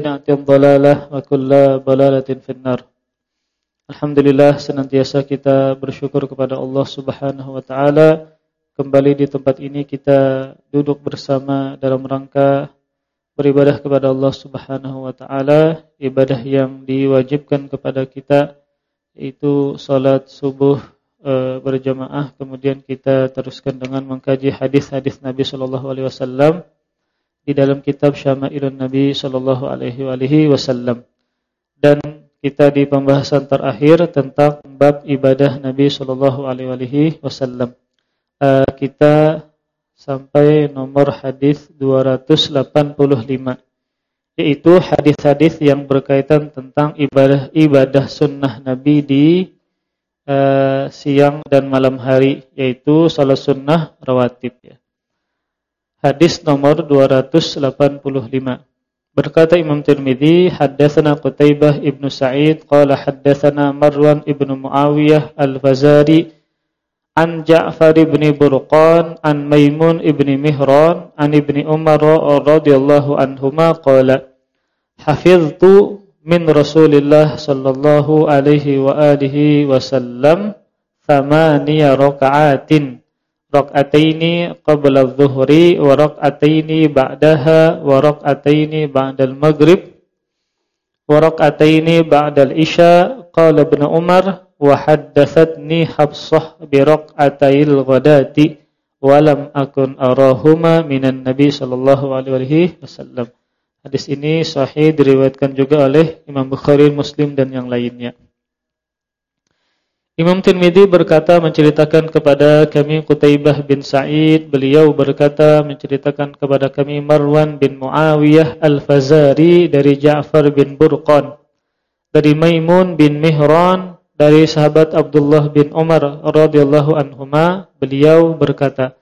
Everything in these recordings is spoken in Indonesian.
bid'ah dhalalah wa kullu dalalatin finnar. Alhamdulillah senantiasa kita bersyukur kepada Allah Subhanahu wa taala kembali di tempat ini kita duduk bersama dalam rangka beribadah kepada Allah Subhanahu wa taala, ibadah yang diwajibkan kepada kita itu salat subuh e, berjamaah kemudian kita teruskan dengan mengkaji hadis-hadis Nabi sallallahu alaihi wasallam di dalam kitab Syama'ilun Nabi sallallahu alaihi wasallam. Dan kita di pembahasan terakhir tentang bab ibadah Nabi sallallahu alaihi wasallam. Uh, kita sampai nomor hadis 285 yaitu hadis-hadis yang berkaitan tentang ibadah-ibadah sunnah Nabi di uh, siang dan malam hari yaitu salat sunnah rawatib ya. Hadis nomor 285. Berkata Imam Tirmizi, haddatsana Qutaibah ibnu Sa'id qala haddatsana Marwan ibnu Muawiyah al-Fazari an Ja'far ibn Burqan an Maimun ibn Mihran an ibni Umar radhiyallahu anhuma qala hafiztu min Rasulillah sallallahu alaihi wa alihi wasallam thamaniya raka'atin rak'ataini qabla adh-dhuhri wa rak'ataini ba'daha wa rak'ataini ba'dal maghrib wa rak'ataini ba'dal isya qala ibn Umar wa haddathatni Hafsah bi rak'atayil ghadati wa lam akun arahuma minan nabi sallallahu alaihi wasallam Hadis ini sahih diriwayatkan juga oleh Imam Bukhari, Muslim dan yang lainnya. Imam Tirmidzi berkata menceritakan kepada kami Qutaibah bin Sa'id, beliau berkata menceritakan kepada kami Marwan bin Muawiyah Al-Fazari dari Ja'far bin Burqan, dari Maimun bin Mihran dari sahabat Abdullah bin Umar radhiyallahu anhuma, beliau berkata,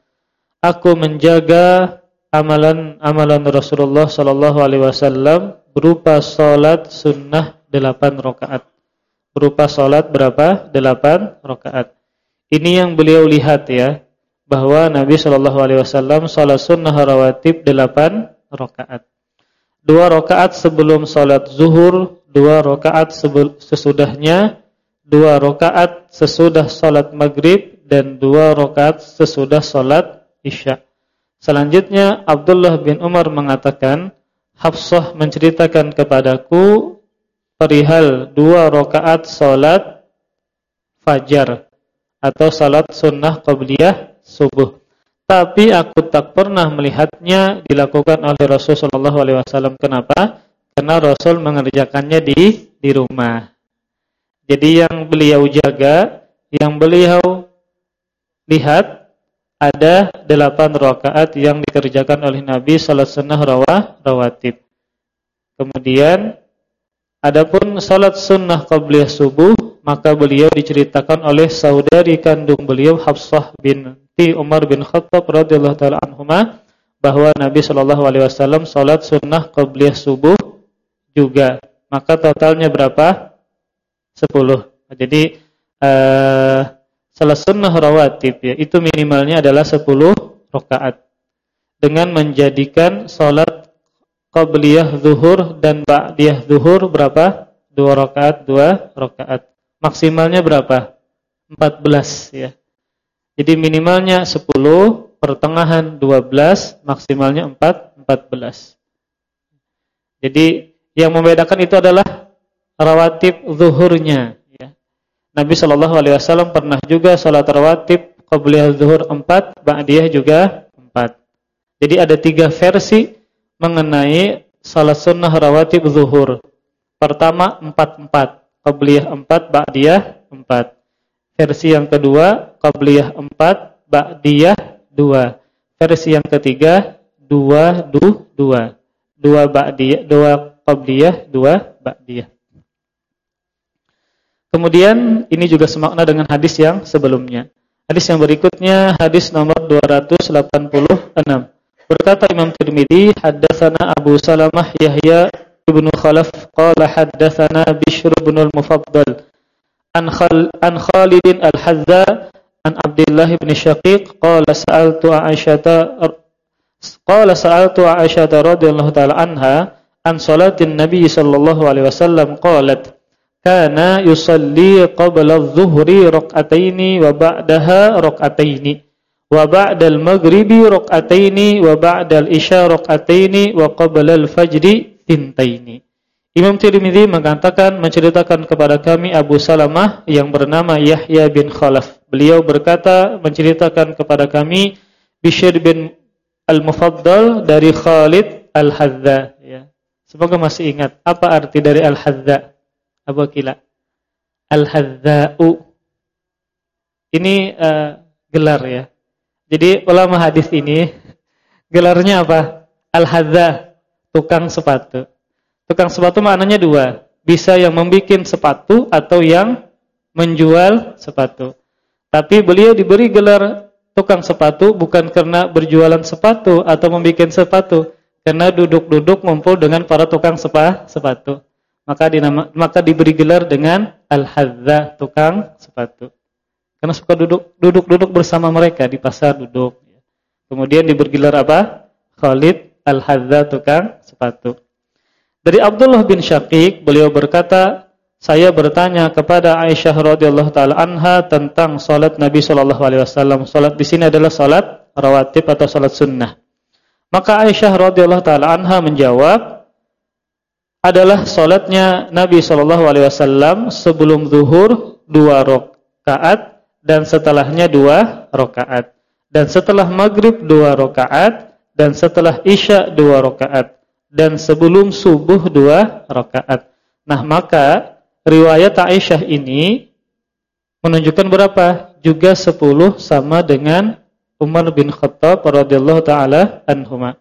Aku menjaga amalan-amalan Rasulullah sallallahu alaihi wasallam berupa salat sunnah 8 rakaat berupa salat berapa? 8 rakaat. Ini yang beliau lihat ya, bahwa Nabi Shallallahu alaihi wasallam salat sunnah rawatib 8 rakaat. Dua rakaat sebelum salat zuhur, dua rakaat sesudahnya, dua rakaat sesudah salat maghrib dan dua rakaat sesudah salat isya. Selanjutnya Abdullah bin Umar mengatakan, Hafsah menceritakan kepadaku perihal dua rakaat salat fajar atau salat sunnah qabliyah subuh. Tapi aku tak pernah melihatnya dilakukan oleh Rasulullah SAW. Kenapa? Karena Rasul mengerjakannya di di rumah. Jadi yang beliau jaga, yang beliau lihat ada delapan rakaat yang dikerjakan oleh Nabi salat sunnah rawah rawatib. Kemudian Adapun salat sunnah qabliyah subuh maka beliau diceritakan oleh saudari kandung beliau Hafsah binti Umar bin Khattab radhiyallahu taala anhuma bahwa Nabi Shallallahu alaihi wasallam salat sunnah qabliyah subuh juga. Maka totalnya berapa? 10. Jadi uh, salat sunnah rawatib ya itu minimalnya adalah 10 rakaat. Dengan menjadikan salat qabliyah zuhur dan ba'diyah zuhur berapa? Dua rakaat, dua rakaat. Maksimalnya berapa? 14 ya. Jadi minimalnya 10, pertengahan 12, maksimalnya 4, 14. Jadi yang membedakan itu adalah rawatib zuhurnya ya. Nabi Shallallahu alaihi wasallam pernah juga salat rawatib qabliyah zuhur 4, ba'diyah juga 4. Jadi ada tiga versi mengenai salat sunnah rawatib zuhur. Pertama empat-empat, qabliyah empat, ba'diyah empat. Versi yang kedua, qabliyah empat, ba'diyah dua. Versi yang ketiga, dua, du, dua. Dua ba'diyah, dua qabliyah, dua ba'diyah. Kemudian ini juga semakna dengan hadis yang sebelumnya. Hadis yang berikutnya hadis nomor 286. Berkata Imam Tirmidzi, haddatsana Abu Salamah Yahya ibnu Khalaf qala haddatsana Bishr ibn al-Mufaddal an Khal an Khalid al-Hazza an Abdullah ibn Syaqiq qala sa'altu Aisyah qala sa'altu Aisyah radhiyallahu ta'ala anha an salatin Nabi sallallahu alaihi wasallam qalat kana yusalli qabla adh-dhuhri rak'ataini wa ba'daha rak'ataini wa ba'dal maghribi rak'ataini wa ba'dal isya rak'ataini wa qabla al-fajri tintaini Imam Tirmidzi mengatakan menceritakan kepada kami Abu Salamah yang bernama Yahya bin Khalaf. Beliau berkata menceritakan kepada kami Bishr bin Al-Mufaddal dari Khalid Al-Hadza ya. Semoga masih ingat apa arti dari Al-Hadza? Abu Kila. Al-Hadza'u. Ini uh, gelar ya. Jadi ulama hadis ini gelarnya apa? Al-Hadza, tukang sepatu. Tukang sepatu maknanya dua. Bisa yang membuat sepatu atau yang menjual sepatu. Tapi beliau diberi gelar tukang sepatu bukan karena berjualan sepatu atau membuat sepatu. Karena duduk-duduk ngumpul dengan para tukang sepa, sepatu. Maka dinama, maka diberi gelar dengan Al-Hadza, tukang sepatu. Karena suka duduk duduk-duduk bersama mereka di pasar duduk. Kemudian diberi gelar apa? Khalid Al-Hadza, tukang sepatu. Dari Abdullah bin Syaqiq, beliau berkata, saya bertanya kepada Aisyah radhiyallahu taala anha tentang salat Nabi sallallahu alaihi wasallam. Salat di sini adalah salat rawatib atau salat sunnah. Maka Aisyah radhiyallahu taala anha menjawab, adalah salatnya Nabi sallallahu alaihi wasallam sebelum zuhur dua rakaat dan setelahnya dua rakaat dan setelah maghrib dua rakaat dan setelah isya dua rakaat dan sebelum subuh dua rakaat. Nah, maka riwayat Aisyah ini menunjukkan berapa? Juga 10 sama dengan Umar bin Khattab radhiyallahu taala anhuma.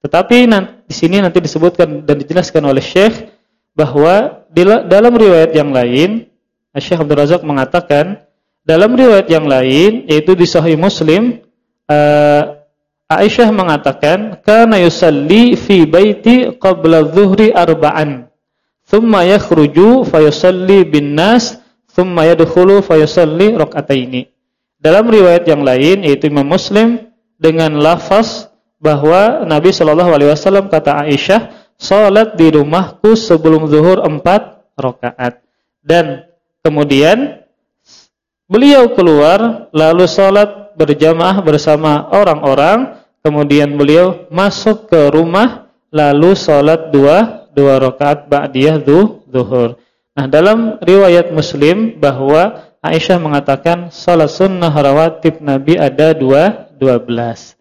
Tetapi di sini nanti disebutkan dan dijelaskan oleh Syekh bahwa dalam riwayat yang lain Syekh Abdul Razak mengatakan dalam riwayat yang lain yaitu di Sahih Muslim uh, Aisyah mengatakan, "Kana yusalli fi baiti qabla dhuhri arba'an, thumma yakhruju fayusalli bin nas, thumma yadkhulu fayusalli rak'ataini." Dalam riwayat yang lain yaitu Imam Muslim dengan lafaz bahwa Nabi Shallallahu alaihi wasallam kata Aisyah, "Salat di rumahku sebelum zuhur empat rakaat." Dan kemudian beliau keluar lalu salat berjamaah bersama orang-orang kemudian beliau masuk ke rumah lalu sholat dua dua rakaat ba'diyah zuhur. Nah, dalam riwayat Muslim bahwa Aisyah mengatakan sholat sunnah rawatib Nabi ada dua dua belas.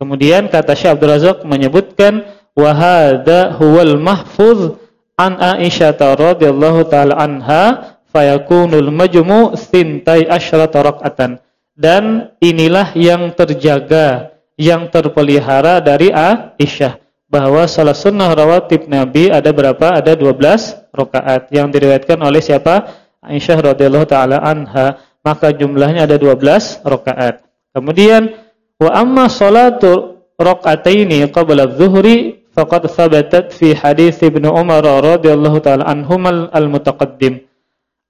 Kemudian kata Syekh Abdul Razak menyebutkan wahada huwal mahfuz an Aisyah radhiyallahu taala anha fayakunul majmu' thintai asyrata raka'atan. Dan inilah yang terjaga yang terpelihara dari Aisyah bahwa salah sunnah rawatib Nabi ada berapa? Ada 12 rakaat yang diriwayatkan oleh siapa? Aisyah radhiyallahu taala anha. Maka jumlahnya ada 12 rakaat. Kemudian wa amma salatu raka'ataini qabla adh-dhuhri faqad thabatat fi hadis Ibnu Umar radhiyallahu taala anhumal al-mutaqaddim.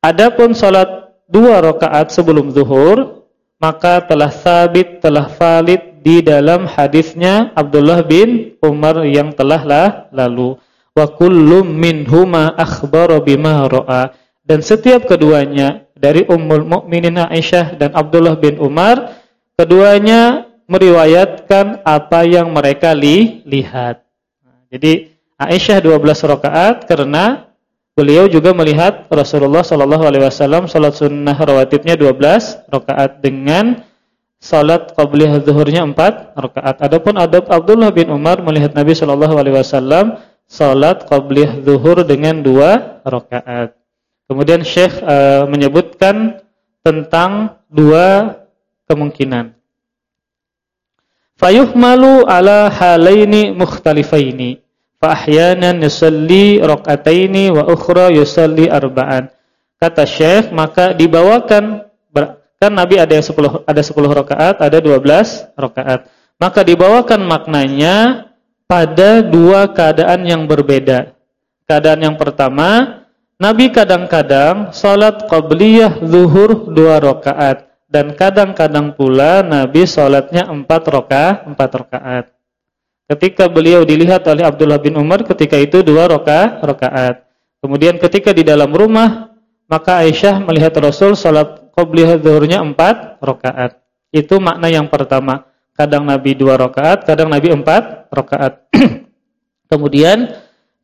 Adapun salat dua rakaat sebelum zuhur maka telah sabit telah valid di dalam hadisnya Abdullah bin Umar yang telah lah lalu wa kullum minhuma akhbara bima ra'a dan setiap keduanya dari Ummul Mukminin Aisyah dan Abdullah bin Umar keduanya meriwayatkan apa yang mereka li lihat. Jadi Aisyah 12 rakaat karena beliau juga melihat Rasulullah sallallahu alaihi wasallam salat sunnah rawatibnya 12 rakaat dengan salat qabliyah zuhurnya 4 rakaat. Adapun adab Abdullah bin Umar melihat Nabi sallallahu alaihi wasallam salat qabliyah zuhur dengan 2 rakaat. Kemudian Syekh uh, menyebutkan tentang dua kemungkinan. Fayuhmalu ala halaini mukhtalifaini. Fa ahyanan yusalli rak'ataini wa ukhra yusalli arba'an. Kata Syekh, maka dibawakan Kan Nabi ada yang 10 ada 10 rakaat, ada 12 rakaat. Maka dibawakan maknanya pada dua keadaan yang berbeda. Keadaan yang pertama, Nabi kadang-kadang salat qabliyah zuhur dua rakaat dan kadang-kadang pula Nabi salatnya empat rakaat, empat rakaat. Ketika beliau dilihat oleh Abdullah bin Umar ketika itu dua roka, rokaat. Kemudian ketika di dalam rumah maka Aisyah melihat Rasul salat qabliyah zuhurnya empat rokaat. Itu makna yang pertama. Kadang Nabi dua rokaat, kadang Nabi empat rokaat. Kemudian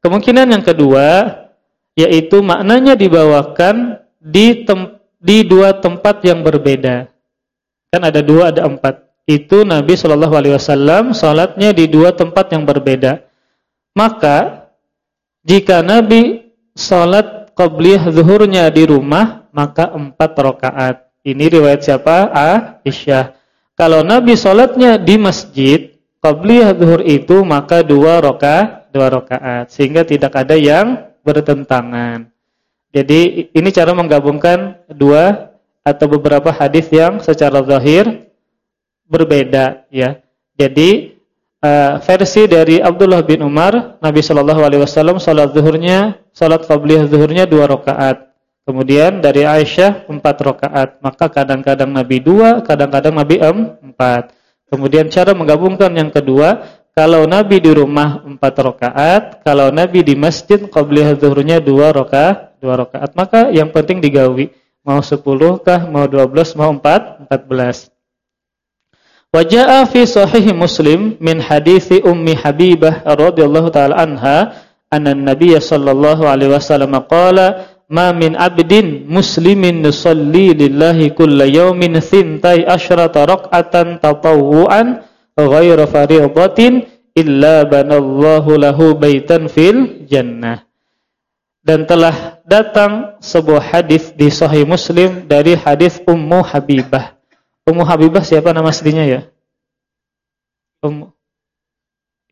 kemungkinan yang kedua yaitu maknanya dibawakan di tem di dua tempat yang berbeda. Kan ada dua, ada empat. Itu Nabi Shallallahu Alaihi Wasallam sholatnya di dua tempat yang berbeda. Maka jika Nabi sholat qabliyah zuhurnya di rumah, maka empat rakaat. Ini riwayat siapa? Aisyah. Kalau Nabi sholatnya di masjid, qabliyah zuhur itu maka dua rakaat, dua rakaat, sehingga tidak ada yang bertentangan. Jadi ini cara menggabungkan dua atau beberapa hadis yang secara zahir berbeda ya. Jadi uh, versi dari Abdullah bin Umar, Nabi Shallallahu alaihi wasallam salat zuhurnya, salat qabliyah zuhurnya dua rakaat. Kemudian dari Aisyah empat rakaat. Maka kadang-kadang Nabi dua, kadang-kadang Nabi empat. Kemudian cara menggabungkan yang kedua, kalau Nabi di rumah empat rakaat, kalau Nabi di masjid qabliyah zuhurnya dua rakaat dua rakaat maka yang penting digawi mau 10 kah mau 12 mau 4 14 Waja'a fi sahih Muslim min hadithi Ummi Habibah radhiyallahu taala anha anna Nabiy sallallahu alaihi wasallam qala ma min abdin muslimin nusalli lillahi kulla yawmin thintai asyrata raq'atan tatawwu'an ghayra fariidatin illa banallahu lahu baitan fil jannah dan telah datang sebuah hadis di Sahih Muslim dari hadis Ummu Habibah. Ummu Habibah siapa nama aslinya ya? Ummu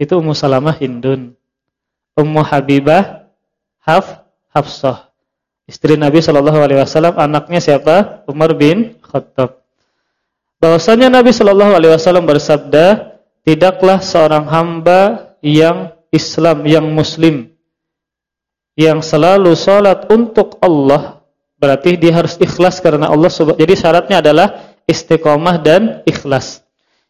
Itu Ummu Salamah Hindun. Ummu Habibah Haf Hafsah. Istri Nabi Shallallahu alaihi wasallam, anaknya siapa? Umar bin Khattab. Bahwasanya Nabi Shallallahu alaihi wasallam bersabda, tidaklah seorang hamba yang Islam yang muslim yang selalu sholat untuk Allah berarti dia harus ikhlas karena Allah jadi syaratnya adalah istiqomah dan ikhlas.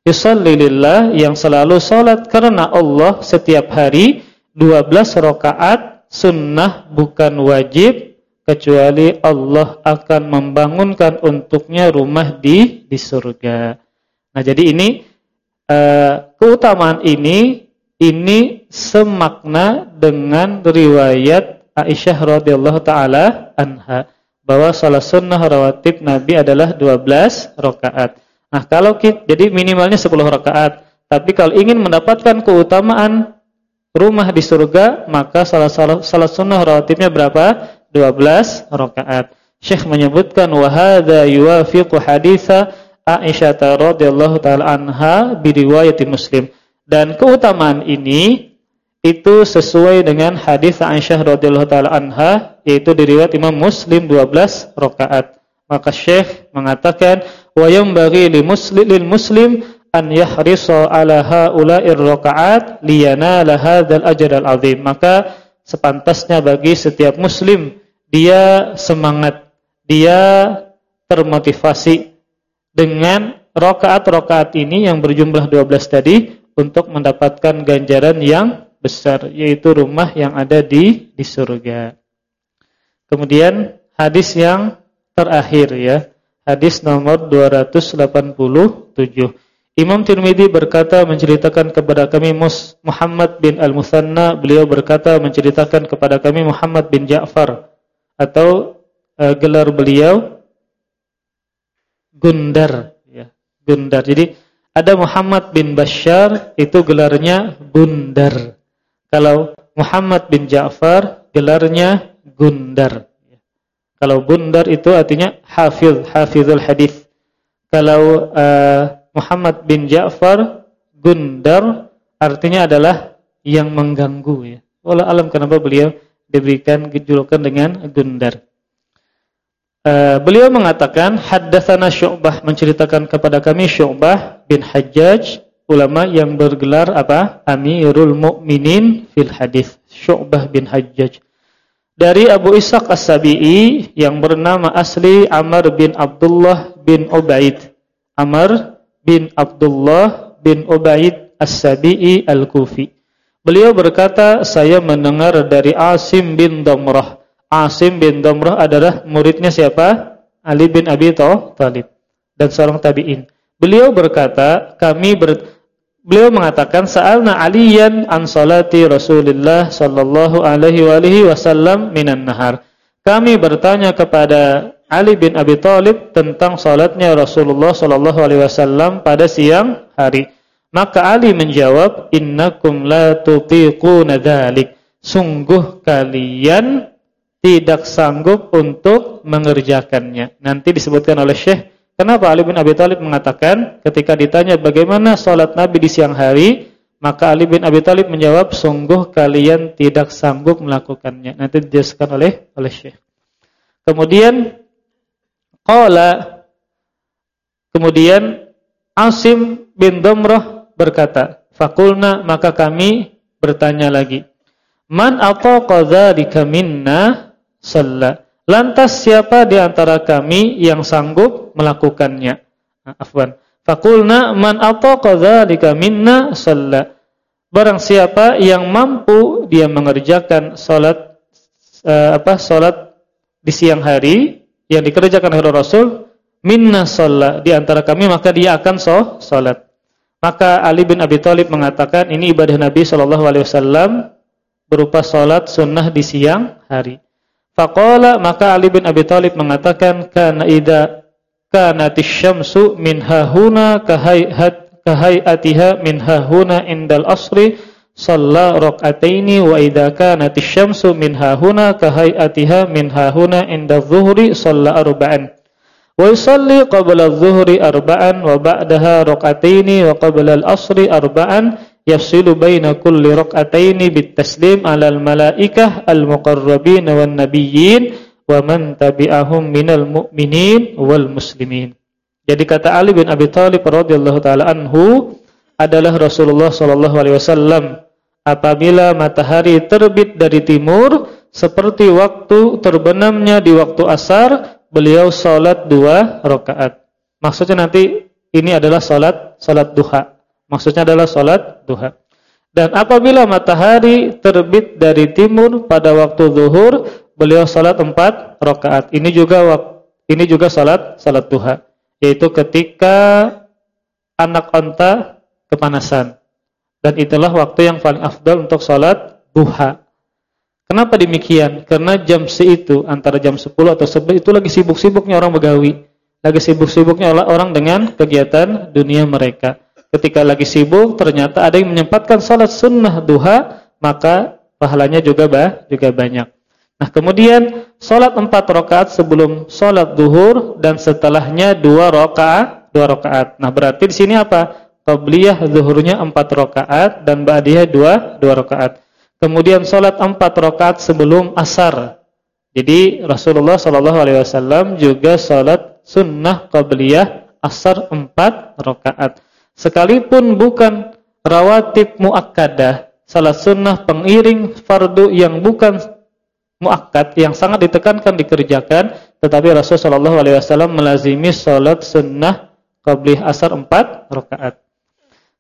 Yusallilillah yang selalu sholat karena Allah setiap hari 12 rakaat sunnah bukan wajib kecuali Allah akan membangunkan untuknya rumah di di surga. Nah jadi ini uh, keutamaan ini ini semakna dengan riwayat Aisyah radhiyallahu taala anha bahwa salat sunnah rawatib Nabi adalah 12 rakaat. Nah, kalau kita, jadi minimalnya 10 rakaat. Tapi kalau ingin mendapatkan keutamaan rumah di surga, maka salat salat, salat sunnah rawatibnya berapa? 12 rakaat. Syekh menyebutkan wa hadza yuwafiqu haditsa Aisyah radhiyallahu taala anha bi riwayat Muslim. Dan keutamaan ini itu sesuai dengan hadis Aisyah radhiyallahu taala anha yaitu diriwayat Imam Muslim 12 rakaat. Maka Syekh mengatakan wa yanbaghi lil muslim lil muslim an yahrisa ala haula'ir rakaat liyanala hadzal ajr al azim. Maka sepantasnya bagi setiap muslim dia semangat, dia termotivasi dengan rakaat-rakaat ini yang berjumlah 12 tadi untuk mendapatkan ganjaran yang besar yaitu rumah yang ada di di surga. Kemudian hadis yang terakhir ya, hadis nomor 287. Imam Tirmidzi berkata menceritakan kepada kami Mus Muhammad bin Al-Musanna, beliau berkata menceritakan kepada kami Muhammad bin Ja'far atau uh, gelar beliau Gundar ya, Gundar. Jadi ada Muhammad bin Bashar itu gelarnya Gundar. Kalau Muhammad bin Ja'far gelarnya Gundar. Kalau Gundar itu artinya hafiz, hafizul hadis. Kalau uh, Muhammad bin Ja'far Gundar artinya adalah yang mengganggu ya. Alam kenapa beliau diberikan julukan dengan Gundar. Uh, beliau mengatakan haddatsana Syu'bah menceritakan kepada kami Syu'bah bin Hajjaj ulama yang bergelar apa? Amirul Mukminin fil hadis, Syu'bah bin Hajjaj. Dari Abu Ishaq As-Sabi'i yang bernama asli Amr bin Abdullah bin Ubaid. Amr bin Abdullah bin Ubaid As-Sabi'i Al-Kufi. Beliau berkata, saya mendengar dari Asim bin Damrah. Asim bin Damrah adalah muridnya siapa? Ali bin Abi Thalib dan seorang tabi'in. Beliau berkata, kami ber, beliau mengatakan sa'alna Aliyan an salati Rasulullah sallallahu alaihi wasallam minan nahar. Kami bertanya kepada Ali bin Abi Thalib tentang salatnya Rasulullah sallallahu alaihi wasallam pada siang hari. Maka Ali menjawab, "Innakum la tutiquna dzalik." Sungguh kalian tidak sanggup untuk mengerjakannya. Nanti disebutkan oleh Syekh, kenapa Ali bin Abi Thalib mengatakan ketika ditanya bagaimana salat Nabi di siang hari, maka Ali bin Abi Thalib menjawab, "Sungguh kalian tidak sanggup melakukannya." Nanti dijelaskan oleh oleh Syekh. Kemudian qala kemudian Asim bin Damrah berkata, Fakulna maka kami bertanya lagi, Man ataqa dzalika minna shalla. Lantas siapa di antara kami yang sanggup melakukannya? Nah, afwan. Fakulna man ataqa dzalika minna shalla. Barang siapa yang mampu dia mengerjakan salat uh, apa salat di siang hari yang dikerjakan oleh Rasul minna shalla di antara kami maka dia akan salat. Maka Ali bin Abi Thalib mengatakan ini ibadah Nabi wasallam berupa salat sunnah di siang hari. Faqala maka Ali bin Abi Thalib mengatakan kana idza kanatish syamsu min hahuna kahayat kahayatiha min hahuna indal asri shalla rak'ataini wa idza kanatish syamsu min hahuna kahayatiha min hahuna indal zuhri shalla arba'an. Wa yusalli qabla adh-dhuhri arba'an wa ba'daha rak'ataini wa qabla al-'ashri arba'an yafsilu baina kulli rak'ataini bit-taslim 'ala al-mala'ikah al-muqarrabin wan nabiyyin wa man tabi'ahum minal mu'minin wal muslimin. Jadi kata Ali bin Abi Thalib radhiyallahu taala anhu adalah Rasulullah sallallahu alaihi wasallam apabila matahari terbit dari timur seperti waktu terbenamnya di waktu asar beliau sholat dua rakaat. Maksudnya nanti ini adalah sholat sholat duha. Maksudnya adalah sholat duha. Dan apabila matahari terbit dari timur pada waktu zuhur, beliau sholat empat rakaat. Ini juga ini juga sholat sholat duha, yaitu ketika anak onta kepanasan. Dan itulah waktu yang paling afdal untuk sholat duha. Kenapa demikian? Karena jam itu antara jam 10 atau 11 itu lagi sibuk-sibuknya orang begawi. Lagi sibuk-sibuknya orang dengan kegiatan dunia mereka. Ketika lagi sibuk ternyata ada yang menyempatkan salat sunnah duha, maka pahalanya juga bah, juga banyak. Nah, kemudian salat 4 rakaat sebelum salat duhur dan setelahnya 2 rakaat, 2 rakaat. Nah, berarti di sini apa? Qabliyah zuhurnya 4 rakaat dan ba'diyah 2 2 rakaat. Kemudian sholat empat rakaat sebelum asar. Jadi Rasulullah Shallallahu Alaihi Wasallam juga sholat sunnah qabliyah asar empat rakaat. Sekalipun bukan rawatib muakkadah, salat sunnah pengiring fardu yang bukan muakkad yang sangat ditekankan dikerjakan, tetapi Rasulullah Shallallahu Alaihi Wasallam melazimi sholat sunnah qabliyah asar empat rakaat.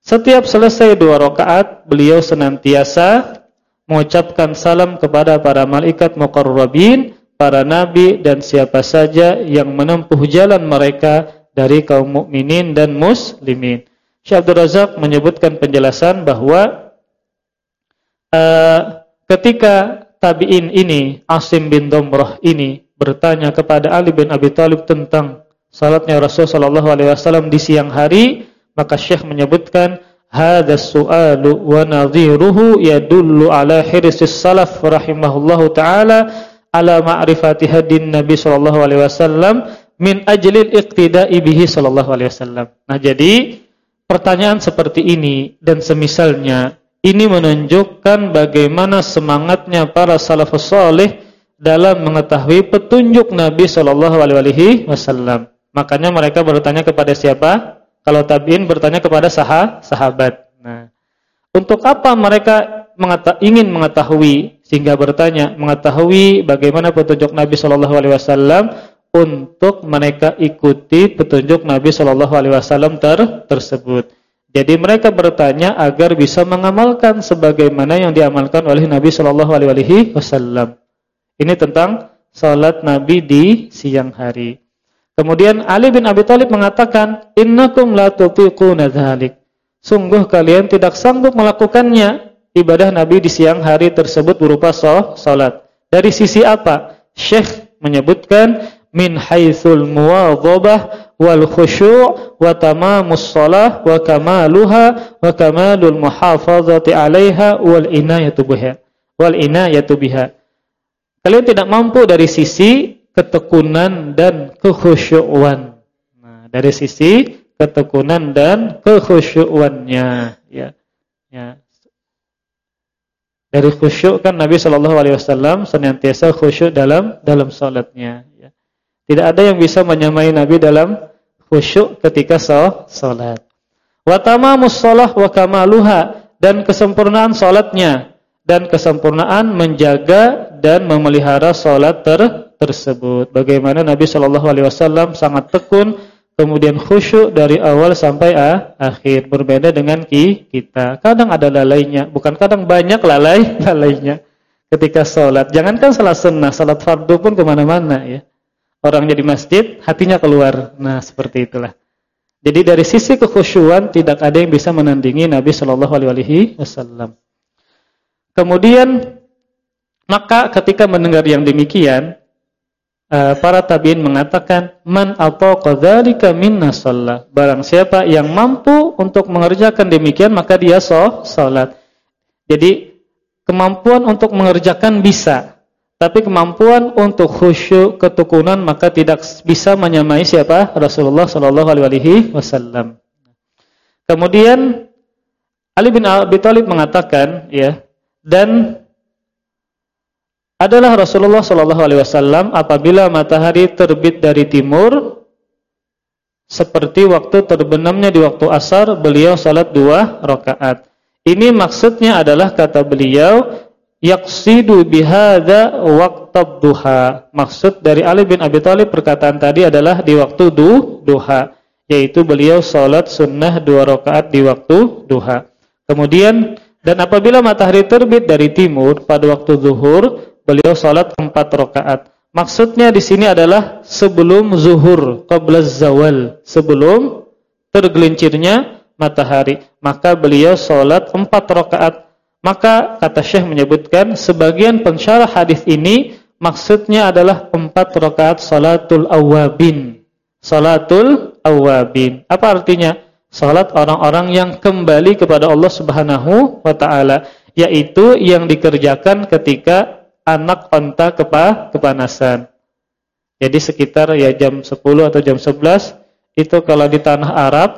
Setiap selesai dua rakaat, beliau senantiasa mengucapkan salam kepada para malaikat muqarrabin, para nabi dan siapa saja yang menempuh jalan mereka dari kaum mukminin dan muslimin. Syekh Abdul Razak menyebutkan penjelasan bahwa uh, ketika tabi'in ini Asim bin Domroh ini bertanya kepada Ali bin Abi Thalib tentang salatnya Rasul sallallahu alaihi wasallam di siang hari, maka Syekh menyebutkan hadha su'alu wa nadhiruhu yadullu ala hirsis salaf rahimahullahu taala ala ma'rifati hadin Nabi sallallahu alaihi wasallam min ajlil iqtida'i bihi sallallahu alaihi wasallam. Nah, jadi pertanyaan seperti ini dan semisalnya ini menunjukkan bagaimana semangatnya para salafus saleh dalam mengetahui petunjuk Nabi sallallahu alaihi wasallam. Makanya mereka bertanya kepada siapa? Kalau tabi'in bertanya kepada sah sahabat. Nah, untuk apa mereka mengeta ingin mengetahui sehingga bertanya mengetahui bagaimana petunjuk Nabi Shallallahu alaihi wasallam untuk mereka ikuti petunjuk Nabi Shallallahu alaihi wasallam ter tersebut. Jadi mereka bertanya agar bisa mengamalkan sebagaimana yang diamalkan oleh Nabi Shallallahu alaihi wasallam. Ini tentang salat Nabi di siang hari. Kemudian Ali bin Abi Thalib mengatakan, "Innakum la tutiquna dzalik." Sungguh kalian tidak sanggup melakukannya ibadah Nabi di siang hari tersebut berupa salat. Dari sisi apa? Syekh menyebutkan min haitsul muwadhabah wal khusyu' wa tamamus shalah wa kamaluha wa kamalul muhafazati 'alaiha wal inayatu biha wal inayatu biha. Kalian tidak mampu dari sisi ketekunan dan kekhusyuan. Nah dari sisi ketekunan dan kekhusyuannya. Ya ya. Dari khusyuk kan Nabi Shallallahu alaihi wasallam senantiasa khusyuk dalam dalam salatnya tidak ada yang bisa menyamai Nabi dalam khusyuk ketika salat. Wa tamamus shalah wa kamaluha dan kesempurnaan salatnya dan kesempurnaan menjaga dan memelihara salat ter tersebut. Bagaimana Nabi Shallallahu alaihi wasallam sangat tekun kemudian khusyuk dari awal sampai ah, akhir. Berbeda dengan ki, kita. Kadang ada lalainya, bukan kadang banyak lalai lalainya ketika salat. Jangankan salat sunnah, salat fardu pun ke mana mana ya orangnya di masjid, hatinya keluar. Nah, seperti itulah. Jadi dari sisi kekhusyuan tidak ada yang bisa menandingi Nabi Shallallahu alaihi wasallam. Kemudian maka ketika mendengar yang demikian, eh, para tabi'in mengatakan, "Man ataqa dzalika minna shalla." Barang siapa yang mampu untuk mengerjakan demikian, maka dia salat. Jadi kemampuan untuk mengerjakan bisa, tapi kemampuan untuk khusyuk ketukunan maka tidak bisa menyamai siapa? Rasulullah sallallahu alaihi wasallam. Kemudian Ali bin Abi Thalib mengatakan ya, dan adalah Rasulullah sallallahu alaihi wasallam apabila matahari terbit dari timur seperti waktu terbenamnya di waktu asar beliau salat dua rakaat. Ini maksudnya adalah kata beliau yaqsidu bihadza waqtab duha. Maksud dari Ali bin Abi Thalib perkataan tadi adalah di waktu du, duha, yaitu beliau salat sunnah dua rakaat di waktu duha. Kemudian dan apabila matahari terbit dari timur pada waktu zuhur, beliau salat empat rakaat. Maksudnya di sini adalah sebelum zuhur, qabla zawal, sebelum tergelincirnya matahari. Maka beliau salat empat rakaat maka kata Syekh menyebutkan sebagian pensyarah hadis ini maksudnya adalah empat rakaat salatul awabin. Salatul awabin. Apa artinya? Salat orang-orang yang kembali kepada Allah Subhanahu wa taala, yaitu yang dikerjakan ketika anak onta kepa kepanasan. Jadi sekitar ya jam 10 atau jam 11 itu kalau di tanah Arab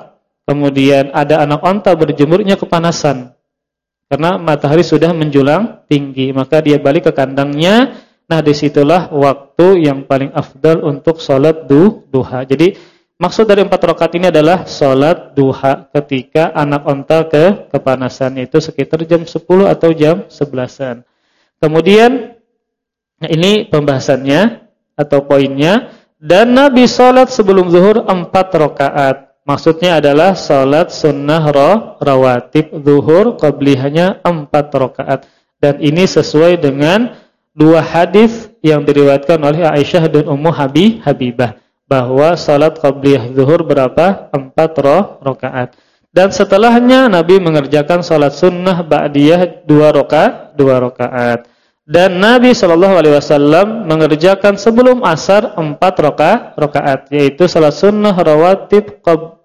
kemudian ada anak onta berjemurnya kepanasan. Karena matahari sudah menjulang tinggi, maka dia balik ke kandangnya. Nah, di situlah waktu yang paling afdal untuk sholat du, duha. Jadi, maksud dari empat rakaat ini adalah sholat duha ketika anak onta ke kepanasan, itu sekitar jam 10 atau jam 11-an. Kemudian, ini pembahasannya atau poinnya. Dan Nabi sholat sebelum zuhur empat rakaat. Maksudnya adalah salat sunnah roh, rawatib zuhur qablihanya empat rakaat dan ini sesuai dengan dua hadis yang diriwayatkan oleh Aisyah dan Ummu Habib Habibah bahwa salat qabliyah zuhur berapa? Empat roh rakaat. Dan setelahnya Nabi mengerjakan salat sunnah ba'diyah dua rakaat, dua rakaat. Dan Nabi Shallallahu Alaihi Wasallam mengerjakan sebelum asar empat rakaat, yaitu salat sunnah rawatib qab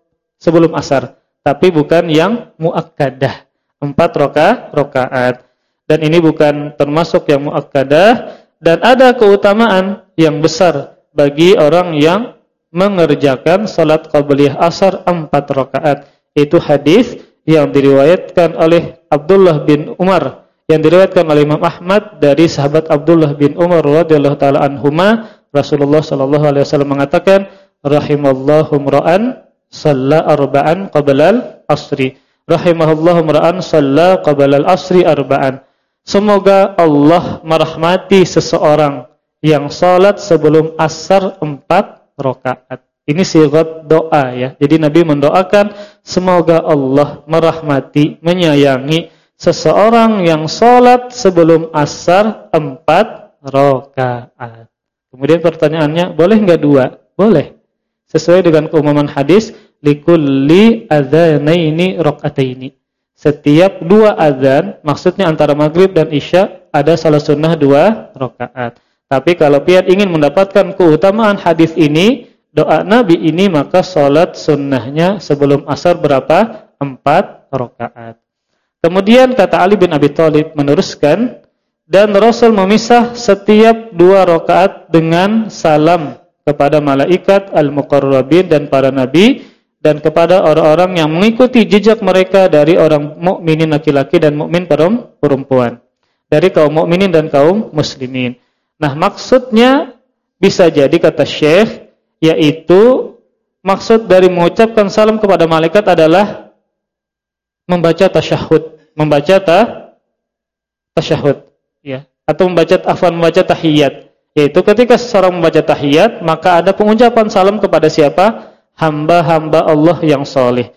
sebelum asar, tapi bukan yang muakkadah. Empat roka, rokaat. Dan ini bukan termasuk yang muakkadah dan ada keutamaan yang besar bagi orang yang mengerjakan salat qabliyah asar empat rokaat. Itu hadis yang diriwayatkan oleh Abdullah bin Umar yang diriwayatkan oleh Imam Ahmad dari sahabat Abdullah bin Umar radhiyallahu taala anhuma Rasulullah sallallahu alaihi wasallam mengatakan rahimallahu ra'an Salla arba'an qablal asri. Rahimahullah mar'an salla qablal asri arba'an. Semoga Allah merahmati seseorang yang salat sebelum asar empat rakaat. Ini sigat doa ya. Jadi Nabi mendoakan semoga Allah merahmati, menyayangi seseorang yang sholat sebelum asar empat rakaat. Kemudian pertanyaannya, boleh nggak dua? Boleh. Sesuai dengan keumuman hadis, likulli adzanaini rakaataini. Setiap dua azan, maksudnya antara maghrib dan isya, ada salah sunnah dua rakaat. Tapi kalau pian ingin mendapatkan keutamaan hadis ini, doa Nabi ini maka sholat sunnahnya sebelum asar berapa? Empat rakaat. Kemudian kata Ali bin Abi Thalib meneruskan dan Rasul memisah setiap dua rakaat dengan salam kepada malaikat al-muqarrabin dan para nabi dan kepada orang-orang yang mengikuti jejak mereka dari orang mukminin laki-laki dan mukmin perempuan dari kaum mukminin dan kaum muslimin. Nah, maksudnya bisa jadi kata Syekh yaitu maksud dari mengucapkan salam kepada malaikat adalah membaca tasyahud, membaca ta tasyahud ya, atau membaca afwan membaca tahiyat. Yaitu ketika seseorang membaca tahiyat, maka ada pengucapan salam kepada siapa? Hamba-hamba Allah yang soleh.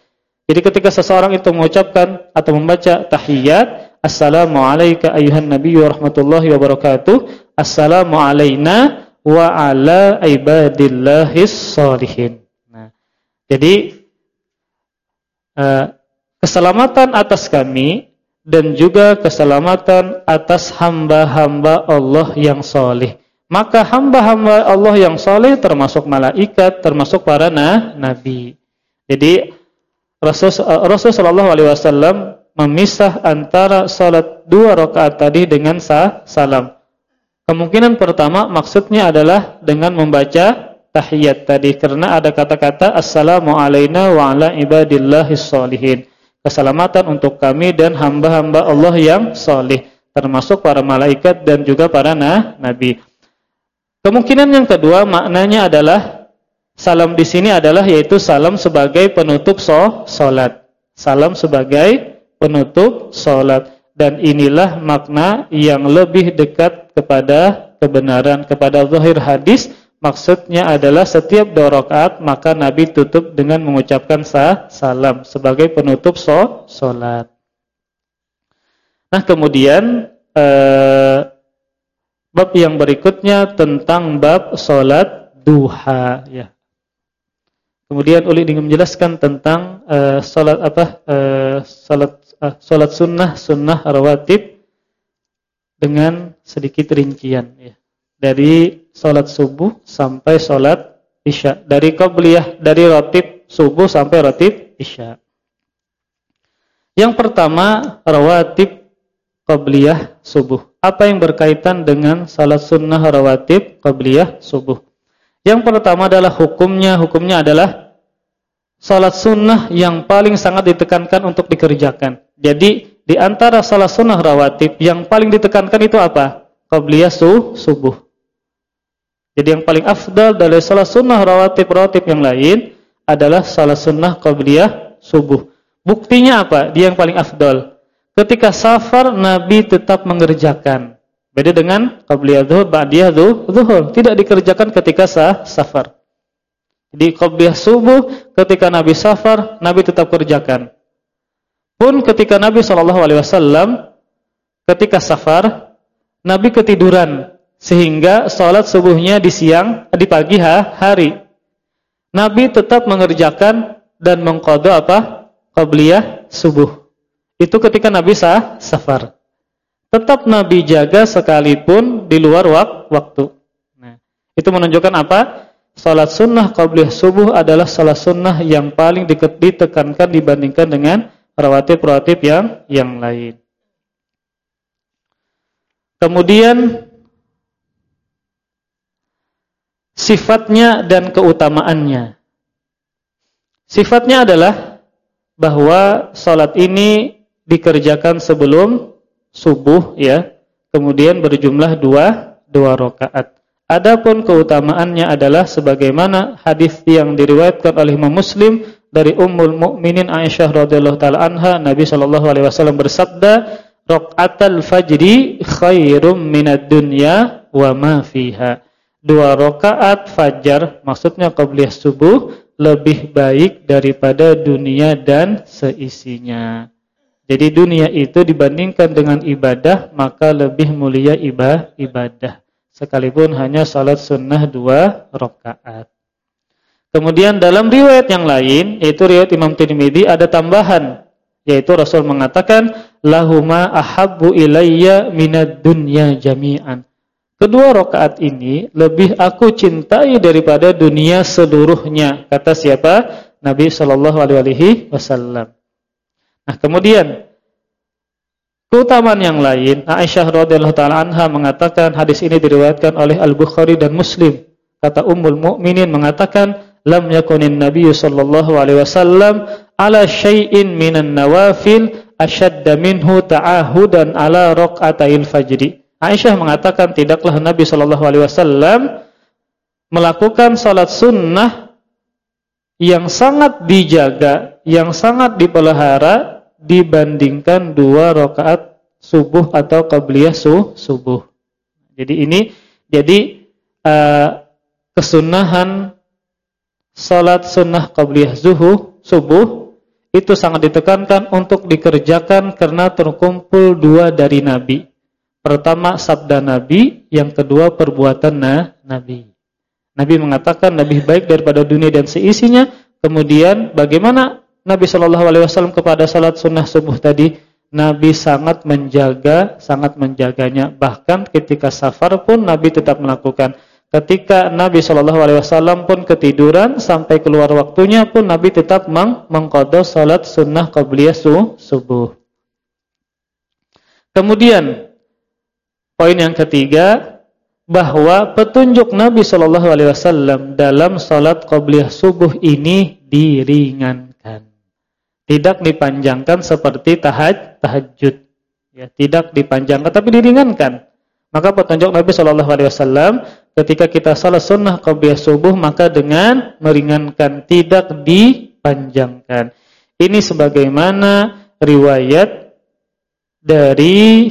Jadi ketika seseorang itu mengucapkan atau membaca tahiyat, Assalamualaikum ayuhan Nabi wa rahmatullahi wa barakatuh. Assalamu alayna wa ala ibadillahis salihin. Nah, jadi uh, keselamatan atas kami dan juga keselamatan atas hamba-hamba Allah yang soleh. Maka hamba-hamba Allah yang soleh termasuk malaikat, termasuk para nah, nabi. Jadi Rasul Rasul Shallallahu memisah antara salat dua rakaat tadi dengan sah, salam. Kemungkinan pertama maksudnya adalah dengan membaca tahiyat tadi karena ada kata-kata assalamu alayna wa ala ibadillahis solihin. Keselamatan untuk kami dan hamba-hamba Allah yang solih termasuk para malaikat dan juga para nah, nabi. Kemungkinan yang kedua maknanya adalah salam di sini adalah yaitu salam sebagai penutup so, salat. Salam sebagai penutup salat dan inilah makna yang lebih dekat kepada kebenaran kepada zahir hadis maksudnya adalah setiap dua rakaat maka Nabi tutup dengan mengucapkan sah, salam sebagai penutup salat. Nah, kemudian eh, bab yang berikutnya tentang bab salat duha ya. Kemudian Uli ingin menjelaskan tentang uh, salat apa? Uh, salat uh, salat sunnah sunnah rawatib dengan sedikit rincian ya. Dari salat subuh sampai salat isya. Dari qabliyah dari rawatib subuh sampai rawatib isya. Yang pertama rawatib qabliyah subuh. Apa yang berkaitan dengan salat sunnah rawatib qabliyah subuh? Yang pertama adalah hukumnya. Hukumnya adalah salat sunnah yang paling sangat ditekankan untuk dikerjakan. Jadi di antara salah sunnah rawatib yang paling ditekankan itu apa? Qabliyah su, subuh. Jadi yang paling afdal dari salah sunnah rawatib-rawatib yang lain adalah salah sunnah qabliyah subuh. Buktinya apa? Dia yang paling afdal. Ketika safar Nabi tetap mengerjakan. Beda dengan qabliyah zuhur, ba'diyah zuhur. Tidak dikerjakan ketika sah, safar. Di qabliyah subuh ketika Nabi safar, Nabi tetap kerjakan. Pun ketika Nabi Shallallahu Alaihi Wasallam ketika safar, Nabi ketiduran sehingga sholat subuhnya di siang, di pagi hari. Nabi tetap mengerjakan dan mengkodo apa? Qabliyah subuh. Itu ketika Nabi sah safar. Tetap Nabi jaga sekalipun di luar wak waktu. Nah, itu menunjukkan apa? Salat sunnah qabliyah subuh adalah salat sunnah yang paling ditekankan dibandingkan dengan rawatib-rawatib yang yang lain. Kemudian sifatnya dan keutamaannya. Sifatnya adalah bahwa salat ini dikerjakan sebelum subuh ya, kemudian berjumlah dua dua rakaat. Adapun keutamaannya adalah sebagaimana hadis yang diriwayatkan oleh Imam Muslim dari Ummul Mukminin Aisyah radhiyallahu taala anha Nabi sallallahu alaihi wasallam bersabda raqatul fajri khairum minad dunya wa ma fiha dua rakaat fajar, maksudnya qabliyah subuh lebih baik daripada dunia dan seisinya. Jadi dunia itu dibandingkan dengan ibadah maka lebih mulia ibadah. Sekalipun hanya salat sunnah dua rakaat. Kemudian dalam riwayat yang lain yaitu riwayat Imam Tirmidzi ada tambahan yaitu Rasul mengatakan lahuma ahabbu ilayya minad dunya jami'an. Kedua rakaat ini lebih aku cintai daripada dunia seluruhnya. Kata siapa? Nabi Shallallahu alaihi wasallam. Nah, kemudian keutamaan yang lain, Aisyah radhiyallahu taala anha mengatakan hadis ini diriwayatkan oleh Al-Bukhari dan Muslim. Kata Ummul Mukminin mengatakan, "Lam yakunin Nabi sallallahu alaihi wasallam ala syai'in minan nawafil ashadda minhu ta'ahudan ala raq'atayil fajri." Aisyah mengatakan tidaklah Nabi Shallallahu Alaihi Wasallam melakukan salat sunnah yang sangat dijaga, yang sangat dipelihara dibandingkan dua rakaat subuh atau qabliyah subuh. Jadi ini jadi uh, kesunahan salat sunnah qabliyah zuhur subuh itu sangat ditekankan untuk dikerjakan karena terkumpul dua dari Nabi Pertama sabda Nabi, yang kedua perbuatan nah, Nabi. Nabi mengatakan lebih baik daripada dunia dan seisinya. Kemudian bagaimana Nabi Shallallahu Alaihi Wasallam kepada salat sunnah subuh tadi? Nabi sangat menjaga, sangat menjaganya. Bahkan ketika safar pun Nabi tetap melakukan. Ketika Nabi Shallallahu Alaihi Wasallam pun ketiduran sampai keluar waktunya pun Nabi tetap meng mengkodok salat sunnah qabliyah subuh. Kemudian Poin yang ketiga bahwa petunjuk Nabi Shallallahu Alaihi Wasallam dalam salat qabliyah subuh ini diringankan, tidak dipanjangkan seperti tahaj, tahajud, ya tidak dipanjangkan tapi diringankan. Maka petunjuk Nabi Shallallahu Alaihi Wasallam ketika kita salat sunnah qabliyah subuh maka dengan meringankan tidak dipanjangkan. Ini sebagaimana riwayat dari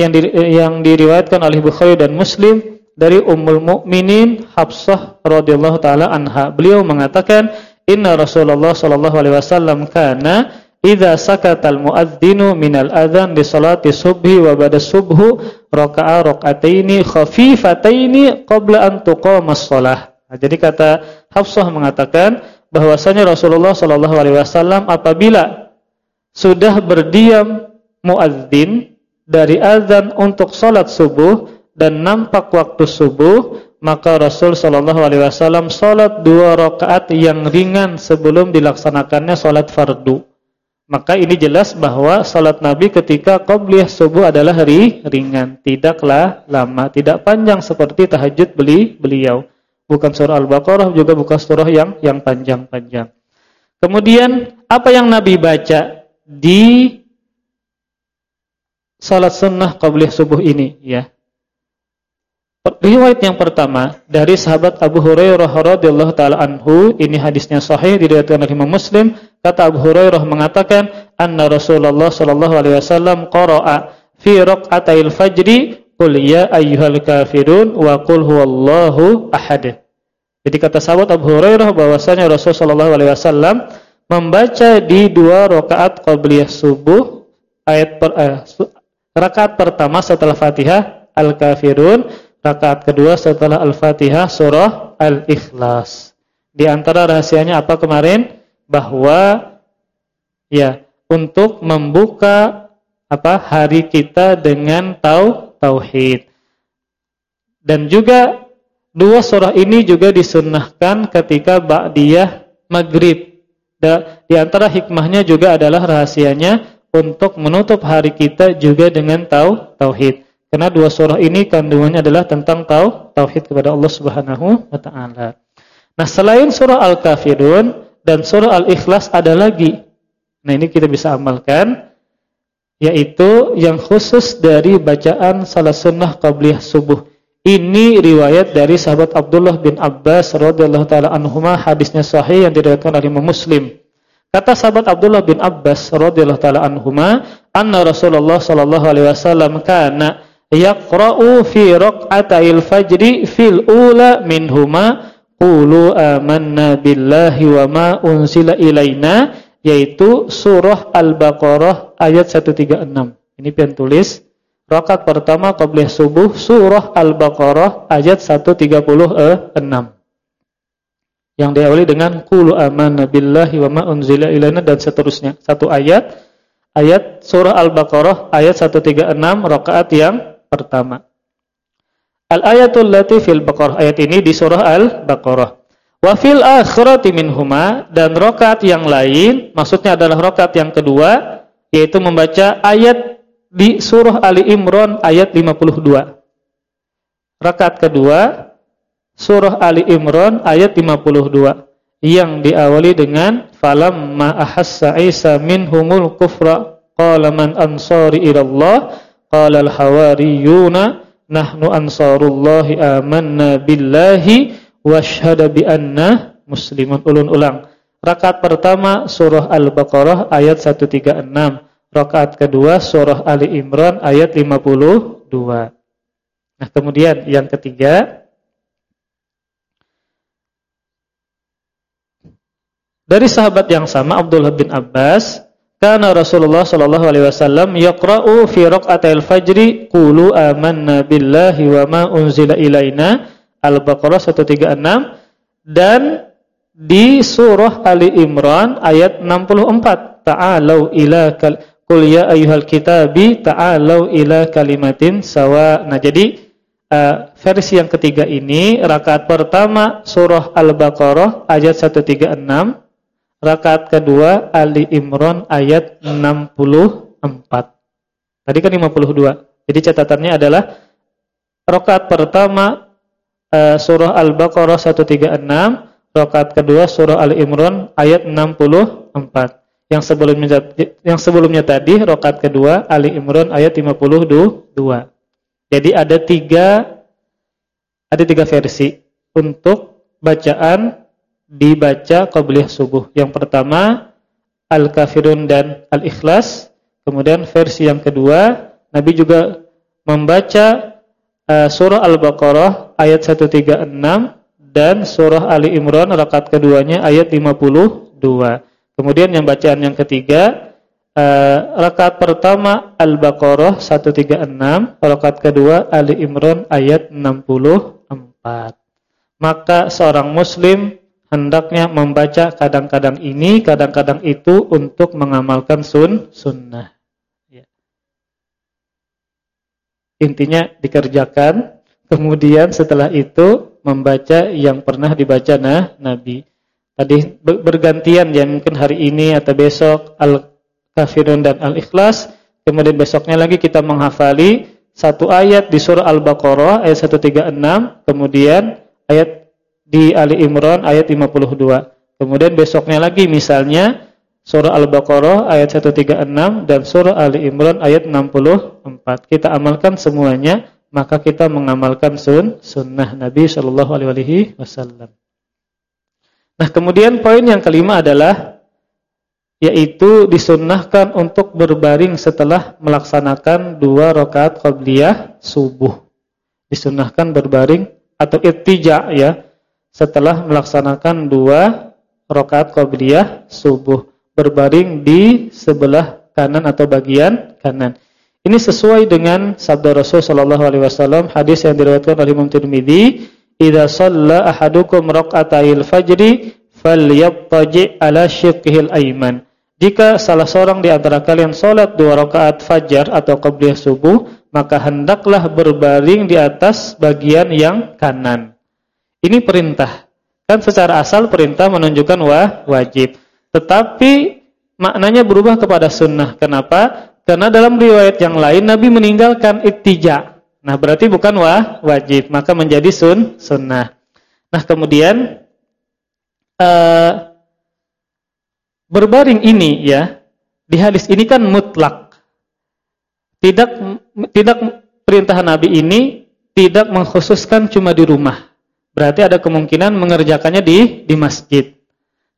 yang di, yang diriwayatkan oleh Bukhari dan Muslim dari Ummul Mukminin Hafsah radhiyallahu taala anha. Beliau mengatakan, "Inna Rasulullah sallallahu alaihi wasallam kana idza sakata al-muadzinu minal adzan di salati subhi wa ba'da subhu raka'a raka'ataini khafifataini qabla an tuqamas shalah." Nah, jadi kata Hafsah mengatakan bahwasanya Rasulullah sallallahu alaihi wasallam apabila sudah berdiam muadzin dari azan untuk salat subuh dan nampak waktu subuh, maka Rasul Shallallahu alaihi wasallam salat dua rakaat yang ringan sebelum dilaksanakannya salat fardu. Maka ini jelas bahwa salat Nabi ketika qabliyah subuh adalah hari ringan, tidaklah lama, tidak panjang seperti tahajud beli beliau. Bukan surah Al-Baqarah juga bukan surah yang yang panjang-panjang. Kemudian apa yang Nabi baca di salat sunnah qabliyah subuh ini ya. Riwayat yang pertama dari sahabat Abu Hurairah radhiyallahu taala anhu, ini hadisnya sahih diriwayatkan oleh Imam Muslim, kata Abu Hurairah mengatakan anna Rasulullah sallallahu alaihi wasallam qara'a fi raq'atil fajri qul ya ayyuhal kafirun wa qul huwallahu ahad. Jadi kata sahabat Abu Hurairah bahwasanya Rasul sallallahu alaihi wasallam membaca di dua rakaat qabliyah subuh ayat per, eh, Rakaat pertama setelah Fatihah Al-Kafirun, rakaat kedua setelah Al-Fatihah surah Al-Ikhlas. Di antara rahasianya apa kemarin? Bahwa ya, untuk membuka apa hari kita dengan tau tauhid. Dan juga dua surah ini juga disunnahkan ketika ba'diyah maghrib. Di antara hikmahnya juga adalah rahasianya untuk menutup hari kita juga dengan tau tauhid. Karena dua surah ini kandungannya adalah tentang tau tauhid kepada Allah Subhanahu wa taala. Nah, selain surah Al-Kafirun dan surah Al-Ikhlas ada lagi. Nah, ini kita bisa amalkan yaitu yang khusus dari bacaan salat sunnah qabliyah subuh. Ini riwayat dari sahabat Abdullah bin Abbas radhiyallahu taala anhuma hadisnya sahih yang diriwayatkan oleh Imam Muslim. Kata sahabat Abdullah bin Abbas radhiyallahu taala anhuma, anna Rasulullah sallallahu alaihi wasallam kana yaqra'u fi raq'atayil fajri fil ula minhuma qulu amanna billahi wa ma unzila ilaina yaitu surah Al-Baqarah ayat 136. Ini pian tulis rakaat pertama qabliyah subuh surah Al-Baqarah ayat 136. Yang diawali dengan qulu amanna billahi wa ma unzila ilaina dan seterusnya. Satu ayat ayat surah Al-Baqarah ayat 136 rakaat yang pertama. Al-ayatul lati fil Baqarah. Ayat ini di surah Al-Baqarah. Wa fil akhirati minhuma dan rokat yang lain, maksudnya adalah rokat yang kedua, yaitu membaca ayat di surah Ali Imran ayat 52. Rokat kedua, surah Ali Imran ayat 52 yang diawali dengan falamma ahassa Isa minhumul kufra qala man ansari ila Allah Qala al-hawariyuna nahnu ansarullahi amanna billahi washhada bi anna muslimun. Ulun ulang. Rakaat pertama surah Al-Baqarah ayat 136. Rakaat kedua surah Ali Imran ayat 52. Nah, kemudian yang ketiga dari sahabat yang sama Abdullah bin Abbas Kana Rasulullah sallallahu alaihi wasallam yaqra'u fi raq'atil fajri qulu amanna billahi wa ma unzila ilaina Al-Baqarah 136 dan di surah Ali Imran ayat 64 ta'alu ila kal qul ya ayyuhal kitabi ta'alu ila kalimatin sawa. Nah, jadi uh, versi yang ketiga ini rakaat pertama surah Al-Baqarah ayat 136 Rakaat kedua Ali Imran ayat 64. Tadi kan 52. Jadi catatannya adalah rakaat pertama uh, surah Al-Baqarah 136, rakaat kedua surah Ali Imran ayat 64. Yang sebelumnya yang sebelumnya tadi rakaat kedua Ali Imran ayat 52. Jadi ada tiga ada tiga versi untuk bacaan dibaca qabliyah subuh. Yang pertama Al-Kafirun dan Al-Ikhlas. Kemudian versi yang kedua Nabi juga membaca uh, surah Al-Baqarah ayat 136 dan surah Ali Imran rakaat keduanya ayat 52. Kemudian yang bacaan yang ketiga uh, rakaat pertama Al-Baqarah 136, rakaat kedua Ali Imran ayat 64. Maka seorang muslim hendaknya membaca kadang-kadang ini, kadang-kadang itu untuk mengamalkan sun sunnah. Ya. Intinya dikerjakan, kemudian setelah itu membaca yang pernah dibaca nah Nabi. Tadi bergantian ya mungkin hari ini atau besok Al-Kafirun dan Al-Ikhlas, kemudian besoknya lagi kita menghafali satu ayat di surah Al-Baqarah ayat 136, kemudian ayat di Ali Imran ayat 52. Kemudian besoknya lagi misalnya surah Al-Baqarah ayat 136 dan surah Ali Imran ayat 64. Kita amalkan semuanya, maka kita mengamalkan sun sunnah Nabi Shallallahu alaihi wasallam. Nah, kemudian poin yang kelima adalah yaitu disunnahkan untuk berbaring setelah melaksanakan dua rakaat qabliyah subuh. Disunnahkan berbaring atau ittija ya setelah melaksanakan dua rakaat qabliyah subuh berbaring di sebelah kanan atau bagian kanan. Ini sesuai dengan sabda Rasul sallallahu alaihi wasallam hadis yang diriwayatkan oleh Imam Tirmizi, "Idza shalla ahadukum rak'atayil fajri falyattaji' ala shiqqihil ayman." Jika salah seorang di antara kalian salat dua rakaat fajar atau qabliyah subuh, maka hendaklah berbaring di atas bagian yang kanan. Ini perintah. Kan secara asal perintah menunjukkan wah, wajib. Tetapi maknanya berubah kepada sunnah. Kenapa? Karena dalam riwayat yang lain Nabi meninggalkan ittija. Nah, berarti bukan wah, wajib. Maka menjadi sun, sunnah. Nah, kemudian uh, berbaring ini ya, di hadis ini kan mutlak. Tidak tidak perintah Nabi ini tidak mengkhususkan cuma di rumah. Berarti ada kemungkinan mengerjakannya di di masjid.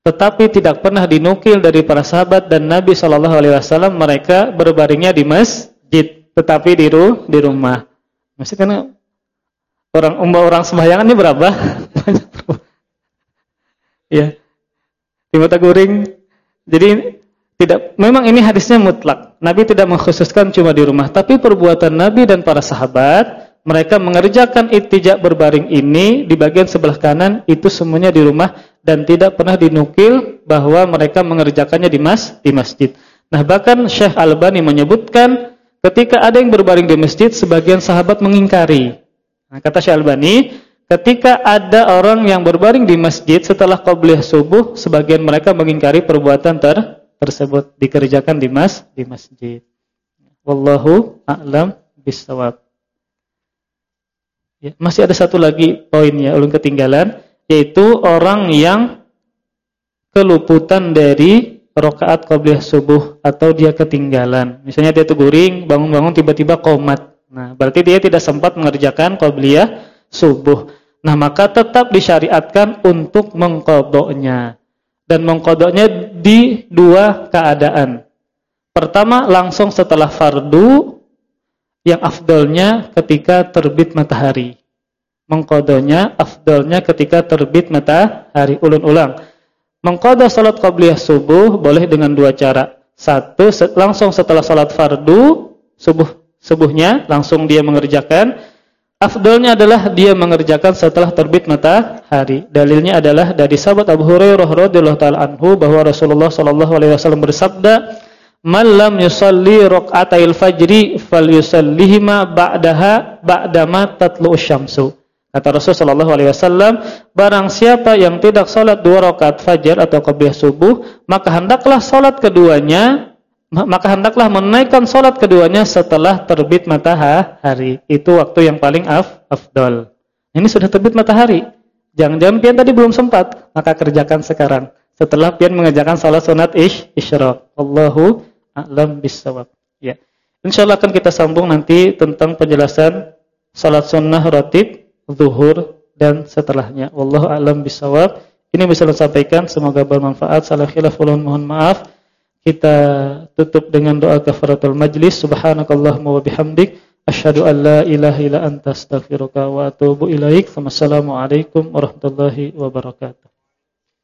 Tetapi tidak pernah dinukil dari para sahabat dan Nabi Shallallahu alaihi wasallam mereka berbaringnya di masjid, tetapi di ru, di rumah. Maksudnya karena orang umur orang sembayangan ini berapa? Banyak ya. Di mata guring. Jadi tidak memang ini hadisnya mutlak. Nabi tidak mengkhususkan cuma di rumah, tapi perbuatan Nabi dan para sahabat mereka mengerjakan ittijak berbaring ini di bagian sebelah kanan itu semuanya di rumah dan tidak pernah dinukil bahwa mereka mengerjakannya di mas di masjid. Nah, bahkan Syekh Albani menyebutkan ketika ada yang berbaring di masjid sebagian sahabat mengingkari. Nah, kata Syekh Albani, ketika ada orang yang berbaring di masjid setelah qabliyah subuh, sebagian mereka mengingkari perbuatan ter tersebut dikerjakan di mas di masjid. Wallahu a'lam bishawab. Ya, masih ada satu lagi poinnya ulun ketinggalan yaitu orang yang keluputan dari rakaat qabliyah subuh atau dia ketinggalan. Misalnya dia guring, bangun-bangun tiba-tiba komat. Nah, berarti dia tidak sempat mengerjakan qabliyah subuh. Nah, maka tetap disyariatkan untuk mengkodoknya dan mengkodoknya di dua keadaan. Pertama, langsung setelah fardu yang afdolnya ketika terbit matahari. Mengkodonya afdolnya ketika terbit matahari. Ulun ulang. Mengkodoh salat qabliyah subuh boleh dengan dua cara. Satu, langsung setelah salat fardu subuh subuhnya langsung dia mengerjakan Afdolnya adalah dia mengerjakan setelah terbit matahari. Dalilnya adalah dari sahabat Abu Hurairah radhiyallahu taala anhu bahwa Rasulullah sallallahu alaihi wasallam bersabda, "Man lam yusalli rak'atail fajri falyusallihima ba'daha ba'dama tatlu'us syamsu." Kata Rasul sallallahu alaihi wasallam, barang siapa yang tidak salat dua rakaat fajar atau qabliyah subuh, maka hendaklah salat keduanya maka hendaklah menaikkan sholat keduanya setelah terbit matahari. Itu waktu yang paling af, afdol. Ini sudah terbit matahari. Jangan-jangan pian tadi belum sempat, maka kerjakan sekarang. Setelah pian mengerjakan sholat sunat ish, isyraq. Allahu a'lam bisawab. Ya. Insyaallah akan kita sambung nanti tentang penjelasan sholat sunnah ratib, zuhur, dan setelahnya. Wallahu a'lam bisawab. Ini bisa saya sampaikan, semoga bermanfaat. Salah khilaf, mohon maaf. Kita tutup dengan doa kafaratul majlis. Subhanakallahumma wa bihamdik asyhadu an la ilaha illa anta astaghfiruka wa atubu ilaik. Wassalamualaikum warahmatullahi wabarakatuh.